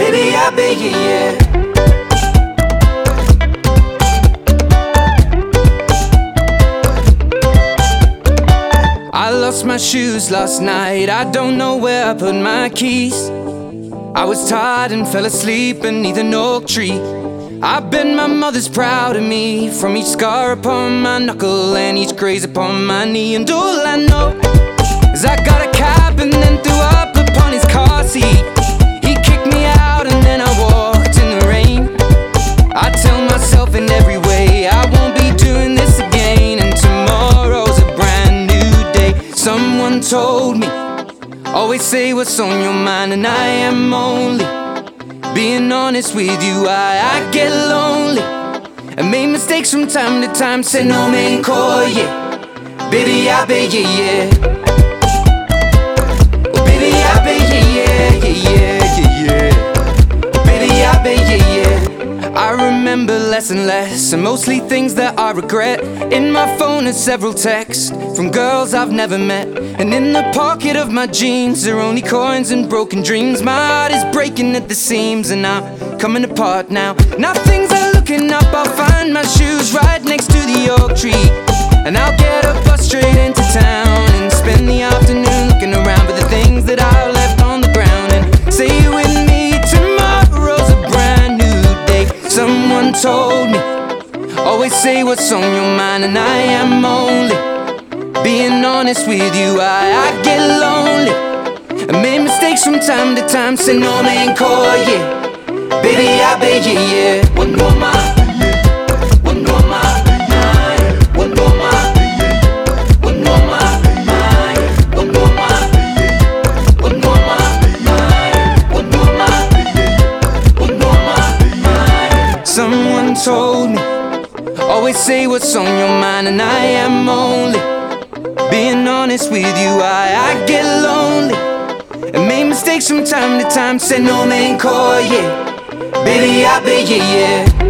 I bet, yeah, yeah. I lost my shoes last night. I don't know where I put my keys. I was tired and fell asleep beneath an oak tree. I bet my mother's proud of me from each scar upon my knuckle and each graze upon my knee. And all I know is I got a cap and then threw up Someone told me, always say what's on your mind, and I am only being honest with you. I, I get lonely. I make mistakes from time to time, say no man call, yeah. Baby, I bet, yeah, yeah. Remember less and less, and mostly things that I regret. In my phone are several texts from girls I've never met. And in the pocket of my jeans are only coins and broken dreams. My heart is breaking at the seams, and I'm coming apart now. Now things are looking up, I'll find my shoes right next to the oak tree. And I'll get told me, always say what's on your mind, and I am only being honest with you. I, I get lonely. I make mistakes from time to time, say no man call, yeah. Baby, I bet, yeah, yeah. One more told me, always say what's on your mind, and I am only being honest with you. I, I get lonely. And make mistakes from time to time, say no man call, yeah. Baby, I bet, yeah, yeah.